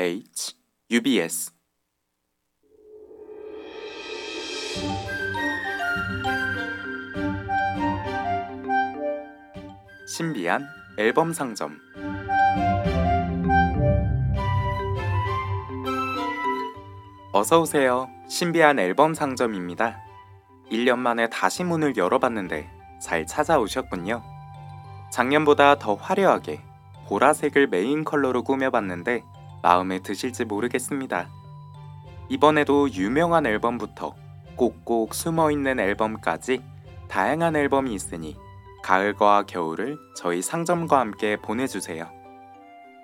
H UBS 신비한 앨범 상점 어서 오세요. 신비한 앨범 상점입니다. 1년 만에 다시 문을 열어봤는데 잘 찾아오셨군요. 작년보다 더 화려하게 보라색을 메인 컬러로 꾸며봤는데 마음에 드실지 모르겠습니다. 이번에도 유명한 앨범부터 꼭꼭 숨어 있는 앨범까지 다양한 앨범이 있으니 가을과 겨울을 저희 상점과 함께 보내주세요.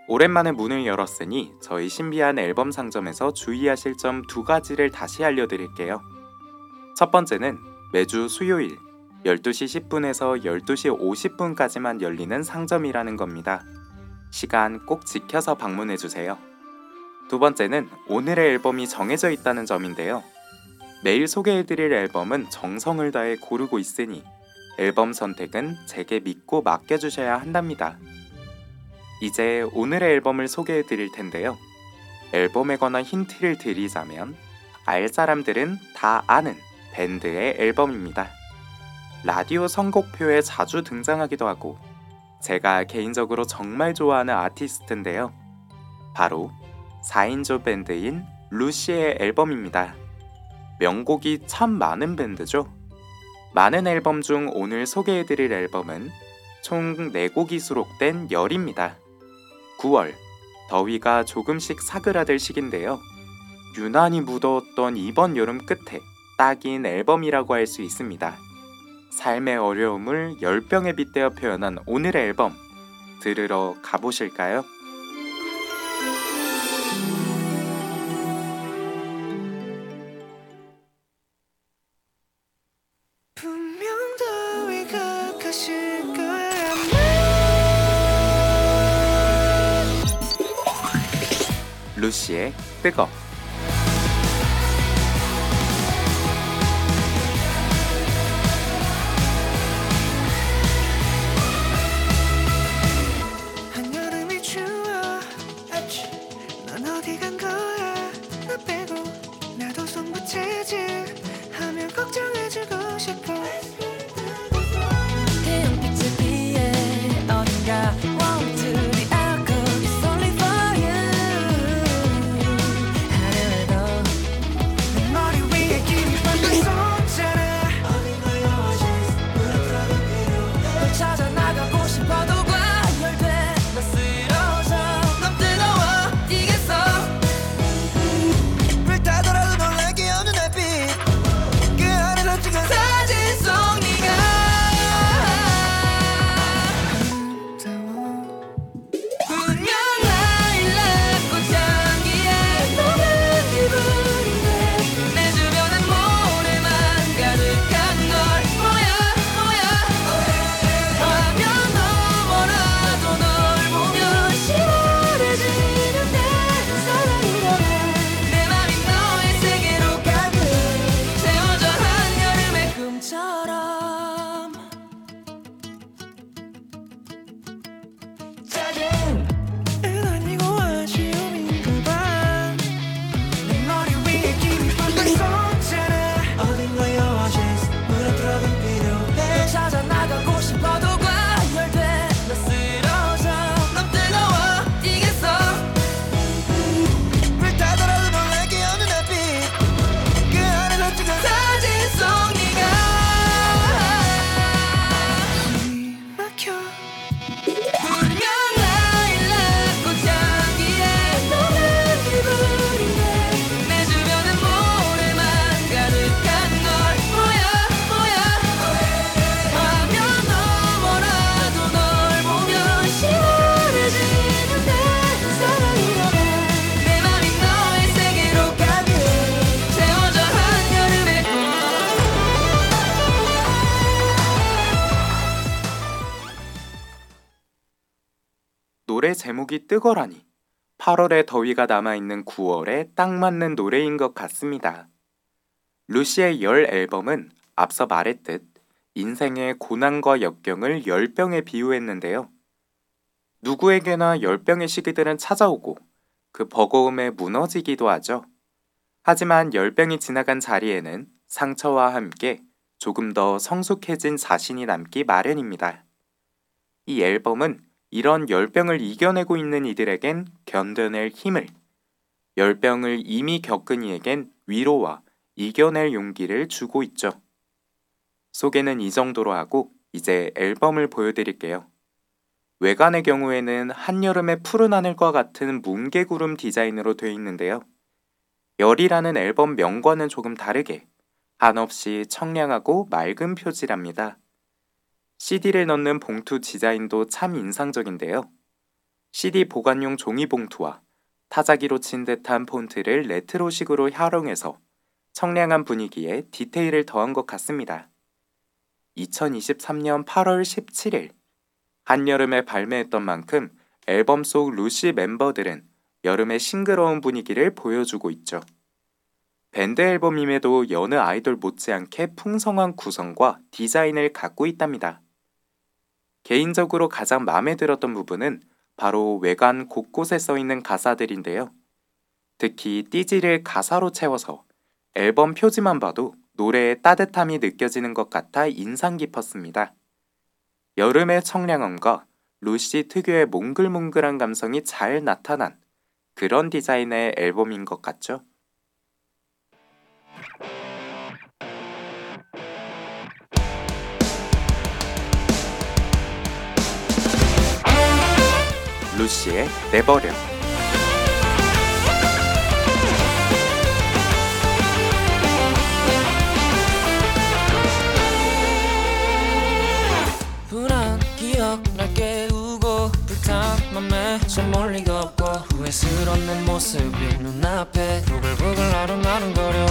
오랜만에 문을 열었으니 저희 신비한 앨범 상점에서 주의하실 점 두 가지를 다시 알려드릴게요. 첫 번째는 매주 수요일 12시 10분에서 12시 50분까지만 열리는 상점이라는 겁니다. 시간 꼭 지켜서 방문해 주세요. 두 번째는 오늘의 앨범이 정해져 있다는 점인데요. 매일 소개해드릴 앨범은 정성을 다해 고르고 있으니 앨범 선택은 제게 믿고 맡겨주셔야 한답니다. 이제 오늘의 앨범을 소개해 드릴 텐데요. 앨범에 관한 힌트를 드리자면 알 사람들은 다 아는 밴드의 앨범입니다. 라디오 선곡표에 자주 등장하기도 하고 제가 개인적으로 정말 좋아하는 아티스트인데요. 바로 4인조 밴드인 루시의 앨범입니다. 명곡이 참 많은 밴드죠. 많은 앨범 중 오늘 소개해드릴 앨범은 총 4곡이 수록된 열입니다. 9월 더위가 조금씩 사그라들 시기인데요. 유난히 무더웠던 이번 여름 끝에 딱인 앨범이라고 할 수 있습니다. 삶의 어려움을 열병에 빗대어 표현한 오늘의 앨범 들으러 가보실까요? 루시의 뜨거 제목이 뜨거라니 8월의 더위가 남아있는 9월에 딱 맞는 노래인 것 같습니다. 루시의 열 앨범은 앞서 말했듯 인생의 고난과 역경을 열병에 비유했는데요. 누구에게나 열병의 시기들은 찾아오고 그 버거움에 무너지기도 하죠. 하지만 열병이 지나간 자리에는 상처와 함께 조금 더 성숙해진 자신이 남기 마련입니다. 이 앨범은 이런 열병을 이겨내고 있는 이들에겐 견뎌낼 힘을, 열병을 이미 겪은 이에겐 위로와 이겨낼 용기를 주고 있죠. 소개는 이 정도로 하고 이제 앨범을 보여드릴게요. 외관의 경우에는 한여름의 푸른 하늘과 같은 뭉게구름 디자인으로 되어 있는데요. 열이라는 앨범 명과는 조금 다르게 한없이 청량하고 맑은 표지랍니다. CD를 넣는 봉투 디자인도 참 인상적인데요. CD 보관용 종이 봉투와 타자기로 친 듯한 폰트를 레트로식으로 활용해서 청량한 분위기에 디테일을 더한 것 같습니다. 2023년 8월 17일 한여름에 발매했던 만큼 앨범 속 루시 멤버들은 여름의 싱그러운 분위기를 보여주고 있죠. 밴드 앨범임에도 여느 아이돌 못지않게 풍성한 구성과 디자인을 갖고 있답니다. 개인적으로 가장 마음에 들었던 부분은 바로 외관 곳곳에 써 있는 가사들인데요. 특히 띠지를 가사로 채워서 앨범 표지만 봐도 노래의 따뜻함이 느껴지는 것 같아 인상 깊었습니다. 여름의 청량함과 루시 특유의 몽글몽글한 감성이 잘 나타난 그런 디자인의 앨범인 것 같죠? 루시의 내버려. 불안 기억 날 깨우고 불탄 맘에 손몰 리가 없고 후회스러운 내 모습이 눈앞에 부글부글 아른아른 거려.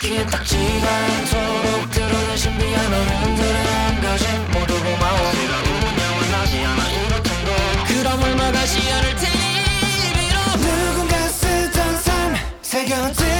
귀에 닿지가 않도록 드러낸 신비한 어른들의 안가짐 모두 고마워. 네가 영원하지 않아. 이렇던 거 얼마가 시간을 테니 비록 누군가 쓰던 삶 새겨들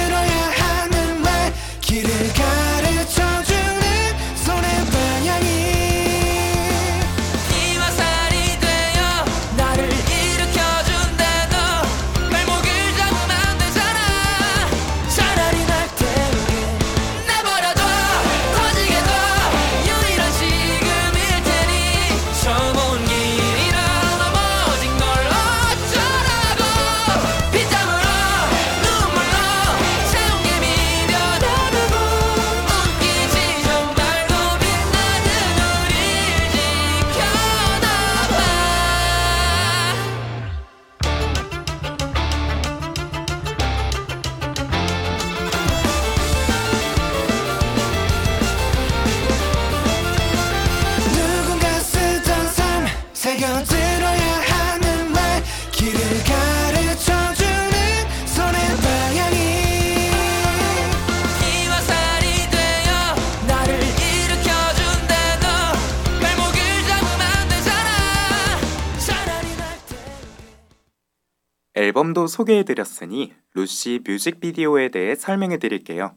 앨범도 소개해드렸으니 루시 뮤직비디오에 대해 설명해드릴게요.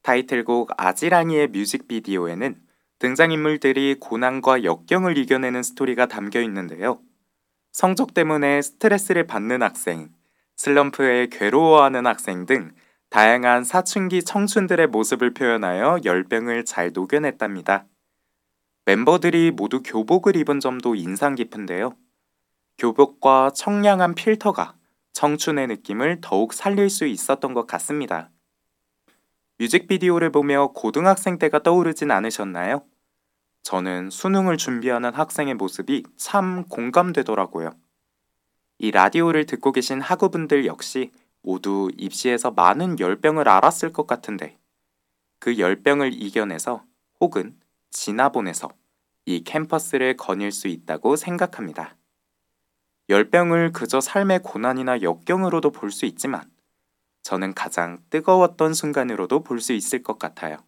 타이틀곡 아지랑이의 뮤직비디오에는 등장인물들이 고난과 역경을 이겨내는 스토리가 담겨 있는데요. 성적 때문에 스트레스를 받는 학생, 슬럼프에 괴로워하는 학생 등 다양한 사춘기 청춘들의 모습을 표현하여 열병을 잘 녹여냈답니다. 멤버들이 모두 교복을 입은 점도 인상 깊은데요. 교복과 청량한 필터가 청춘의 느낌을 더욱 살릴 수 있었던 것 같습니다. 뮤직비디오를 보며 고등학생 때가 떠오르진 않으셨나요? 저는 수능을 준비하는 학생의 모습이 참 공감되더라고요. 이 라디오를 듣고 계신 학우분들 역시 모두 입시에서 많은 열병을 앓았을 것 같은데 그 열병을 이겨내서 혹은 지나보내서 이 캠퍼스를 거닐 수 있다고 생각합니다. 열병을 그저 삶의 고난이나 역경으로도 볼 수 있지만 저는 가장 뜨거웠던 순간으로도 볼 수 있을 것 같아요.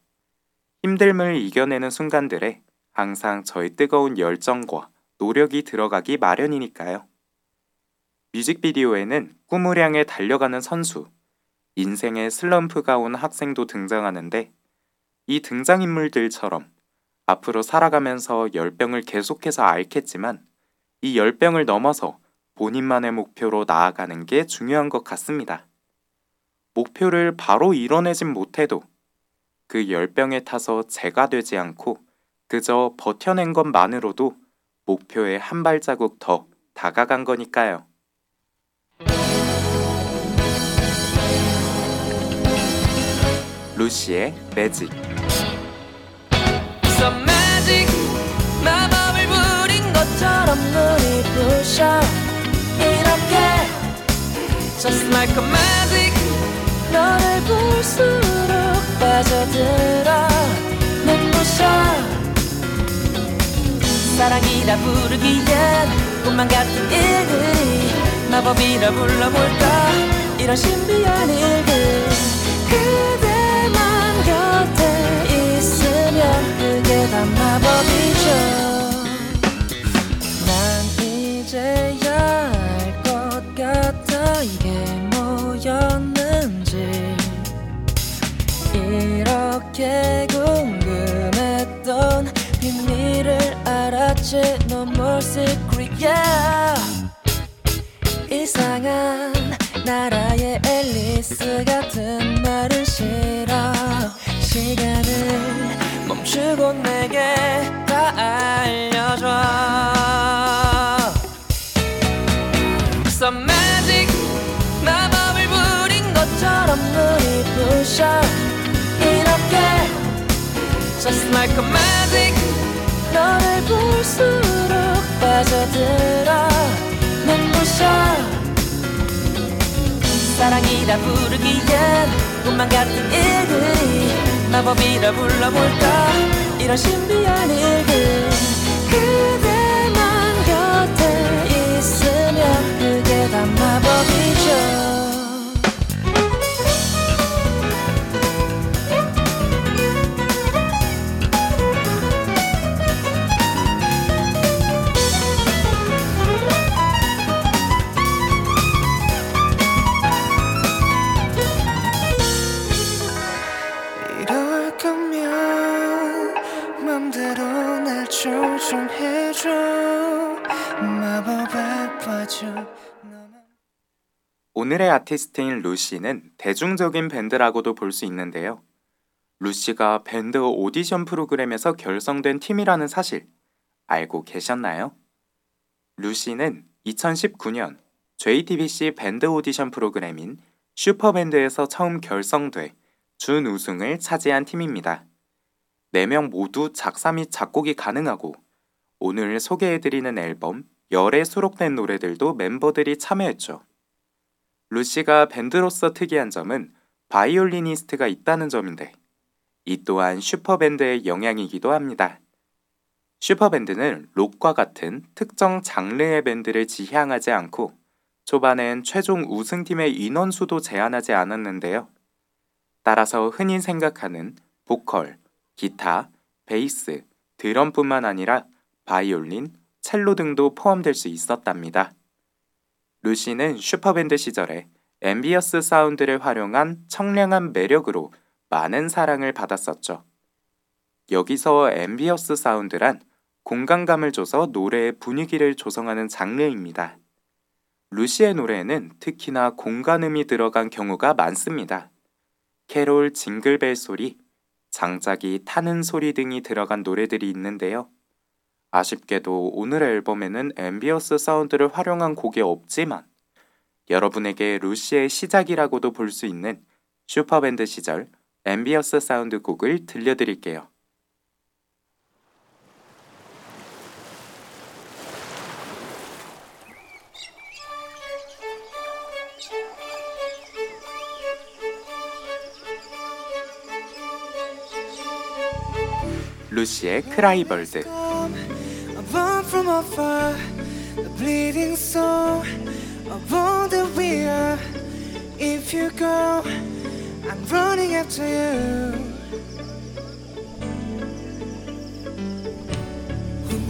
힘듦을 이겨내는 순간들에 항상 저의 뜨거운 열정과 노력이 들어가기 마련이니까요. 뮤직비디오에는 꿈을 향해 달려가는 선수, 인생의 슬럼프가 온 학생도 등장하는데 이 등장인물들처럼 앞으로 살아가면서 열병을 계속해서 앓겠지만 이 열병을 넘어서 본인만의 목표로 나아가는 게 중요한 것 같습니다. 목표를 바로 이뤄내진 못해도 그 열병에 타서 재가 되지 않고 그저 버텨낸 것만으로도 목표에 한 발자국 더 다가간 거니까요. 루시의 매직 마법을 부린 것처럼 눈이 부셔 Like a magic 너를 볼수록 빠져들어 눈부셔. 사랑이라 부르기엔 꿈만 같은 일들이 마법이라 불러볼까? 이런 신비한 일들 그대만 곁에 있으면 그게 다 마법이죠. 난 이제야 같아 이게 뭐였는지 이렇게 궁금했던 비밀을 알았지. No more secret yeah. 이상한 나라의 앨리스 같은 말은 싫어. 시간을 멈추고 내게 부셔 이렇게 Just like a magic 너를 볼수록 빠져들어 눈부셔 사랑이라 부르기엔 꿈만 같은 일들이 마법이라 불러볼까? 이런 신비한 일들 그대 오늘의 아티스트인 루시는 대중적인 밴드라고도 볼 수 있는데요. 루시가 밴드 오디션 프로그램에서 결성된 팀이라는 사실 알고 계셨나요? 루시는 2019년 JTBC 밴드 오디션 프로그램인 슈퍼밴드에서 처음 결성돼 준우승을 차지한 팀입니다. 4명 모두 작사 및 작곡이 가능하고 오늘 소개해드리는 앨범 열에 수록된 노래들도 멤버들이 참여했죠. 루시가 밴드로서 특이한 점은 바이올리니스트가 있다는 점인데 이 또한 슈퍼밴드의 영향이기도 합니다. 슈퍼밴드는 록과 같은 특정 장르의 밴드를 지향하지 않고 초반엔 최종 우승팀의 인원수도 제한하지 않았는데요. 따라서 흔히 생각하는 보컬, 기타, 베이스, 드럼뿐만 아니라 바이올린, 첼로 등도 포함될 수 있었답니다. 루시는 슈퍼밴드 시절에 ambience sound를 활용한 청량한 매력으로 많은 사랑을 받았었죠. 여기서 ambience sound란 공간감을 줘서 노래의 분위기를 조성하는 장르입니다. 루시의 노래에는 특히나 공간음이 들어간 경우가 많습니다. 캐롤 징글벨 소리, 장작이 타는 소리 등이 들어간 노래들이 있는데요. 아쉽게도 오늘 앨범에는 ambience sound를 활용한 곡이 없지만 여러분에게 루시의 시작이라고도 볼 수 있는 슈퍼밴드 시절 ambience sound 곡을 들려드릴게요. 루시의 크라이벌드 from afar, the bleeding soul of all that we are. If you go, I'm running after you.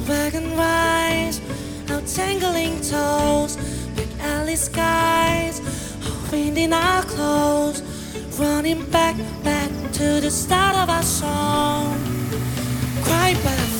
black and white, our tangling toes, big alley skies, wind in our clothes, running back, back to the start of our song. Cry by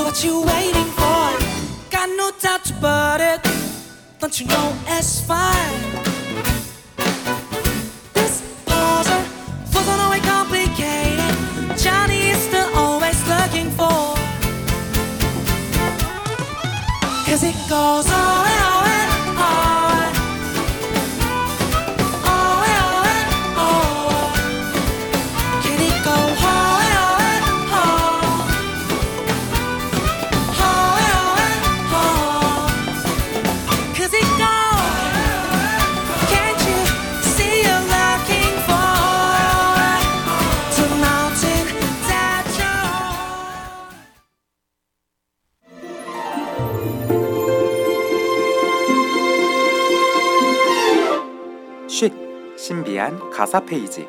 So what you waiting for? Got no doubt about it. Don't you know it's fine? 신비한 가사 페이지.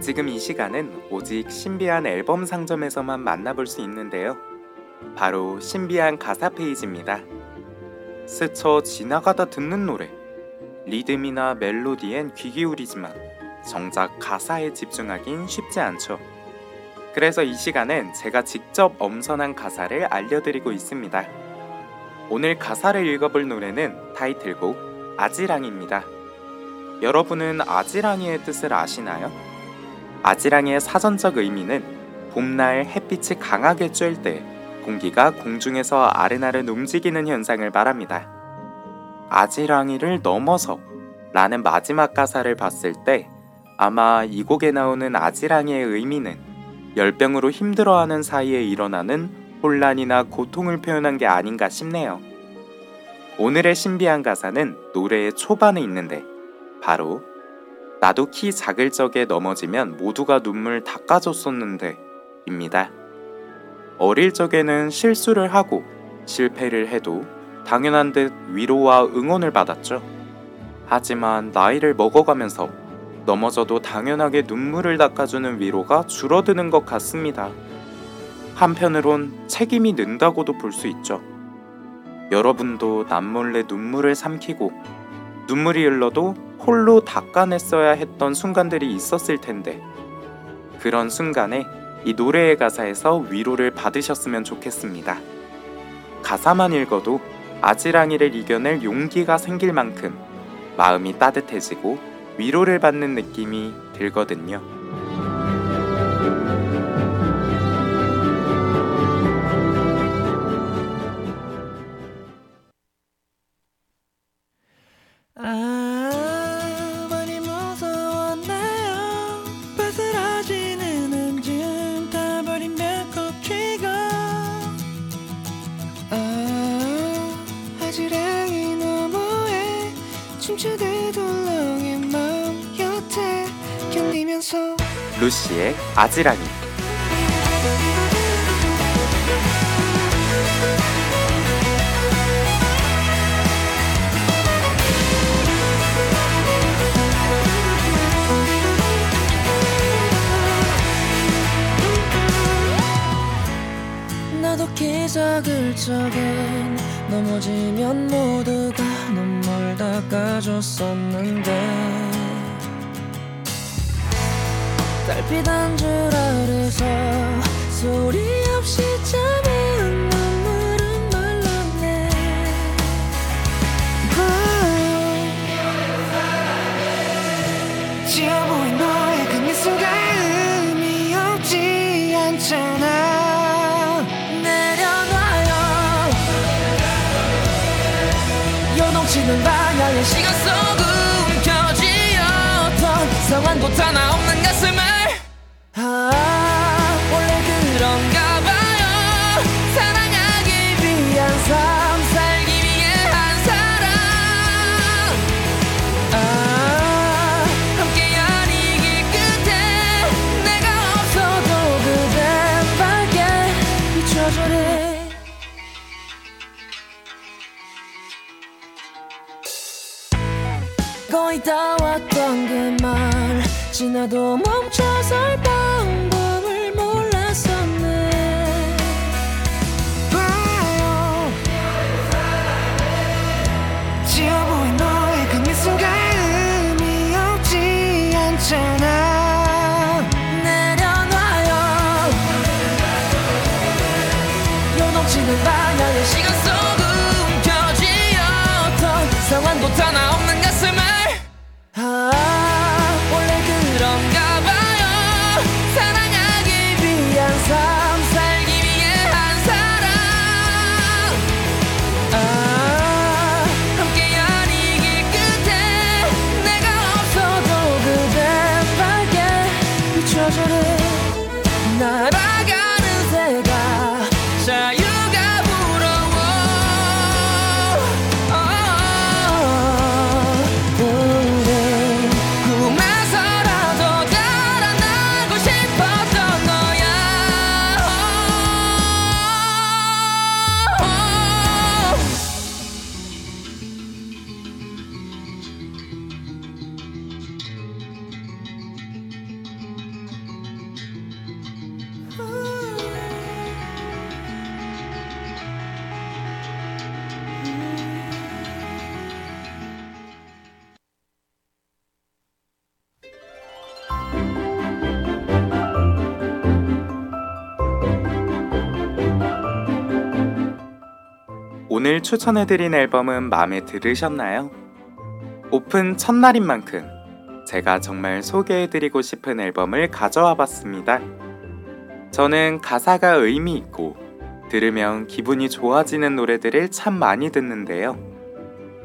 지금 이 시간은 오직 신비한 앨범 상점에서만 만나볼 수 있는데요. 바로 신비한 가사 페이지입니다. 스쳐 지나가다 듣는 노래. 리듬이나 멜로디엔 귀 기울이지만 정작 가사에 집중하긴 쉽지 않죠. 그래서 이 시간은 제가 직접 엄선한 가사를 알려드리고 있습니다. 오늘 가사를 읽어볼 노래는 타이틀곡 아지랑입니다. 여러분은 아지랑이의 뜻을 아시나요? 아지랑이의 사전적 의미는 봄날 햇빛이 강하게 쬐을 때 공기가 공중에서 아른아른 움직이는 현상을 말합니다. 아지랑이를 넘어서 라는 마지막 가사를 봤을 때 아마 이 곡에 나오는 아지랑이의 의미는 열병으로 힘들어하는 사이에 일어나는 혼란이나 고통을 표현한 게 아닌가 싶네요. 오늘의 신비한 가사는 노래의 초반에 있는데 바로 나도 키 작을 적에 넘어지면 모두가 눈물 닦아줬었는데 입니다. 어릴 적에는 실수를 하고 실패를 해도 당연한 듯 위로와 응원을 받았죠. 하지만 나이를 먹어가면서 넘어져도 당연하게 눈물을 닦아주는 위로가 줄어드는 것 같습니다. 한편으론 책임이 는다고도 볼 수 있죠. 여러분도 남몰래 눈물을 삼키고 눈물이 흘러도 홀로 닦아냈어야 했던 순간들이 있었을 텐데 그런 순간에 이 노래의 가사에서 위로를 받으셨으면 좋겠습니다. 가사만 읽어도 아지랑이를 이겨낼 용기가 생길 만큼 마음이 따뜻해지고 위로를 받는 느낌이 들거든요. 루시의 아지랑이 나도 기적을 적엔 넘어지면 모두가 눈물 닦아줬었는데 달빛 한줄 아래서 소리 없이 잠 그말지 오늘 추천해드린 앨범은 마음에 들으셨나요? 오픈 첫날인 만큼 제가 정말 소개해드리고 싶은 앨범을 가져와 봤습니다. 저는 가사가 의미 있고 들으면 기분이 좋아지는 노래들을 참 많이 듣는데요.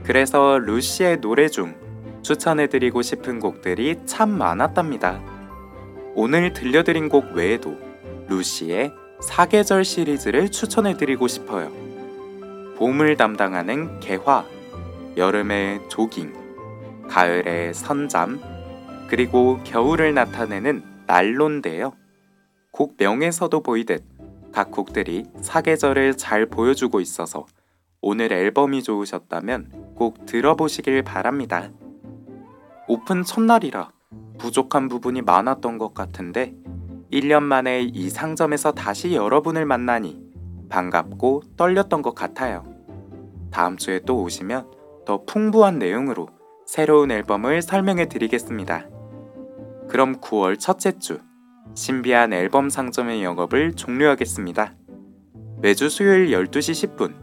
그래서 루시의 노래 중 추천해드리고 싶은 곡들이 참 많았답니다. 오늘 들려드린 곡 외에도 루시의 사계절 시리즈를 추천해드리고 싶어요. 봄을 담당하는 개화, 여름의 조깅, 가을의 선잠, 그리고 겨울을 나타내는 난로인데요. 곡 명에서도 보이듯 각 곡들이 사계절을 잘 보여주고 있어서 오늘 앨범이 좋으셨다면 꼭 들어보시길 바랍니다. 오픈 첫날이라 부족한 부분이 많았던 것 같은데 1년 만에 이 상점에서 다시 여러분을 만나니 반갑고 떨렸던 것 같아요. 다음 주에 또 오시면 더 풍부한 내용으로 새로운 앨범을 설명해 드리겠습니다. 그럼 9월 첫째 주 신비한 앨범 상점의 영업을 종료하겠습니다. 매주 수요일 12시 10분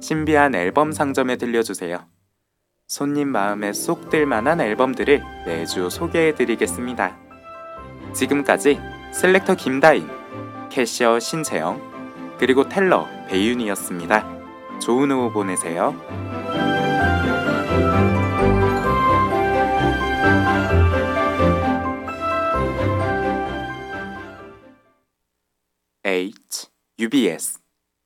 신비한 앨범 상점에 들려주세요. 손님 마음에 쏙 들 만한 앨범들을 매주 소개해 드리겠습니다. 지금까지 셀렉터 김다인, 캐셔 신채영, 그리고 텔러 배윤이었습니다. 좋은 오후 보내세요. H UBS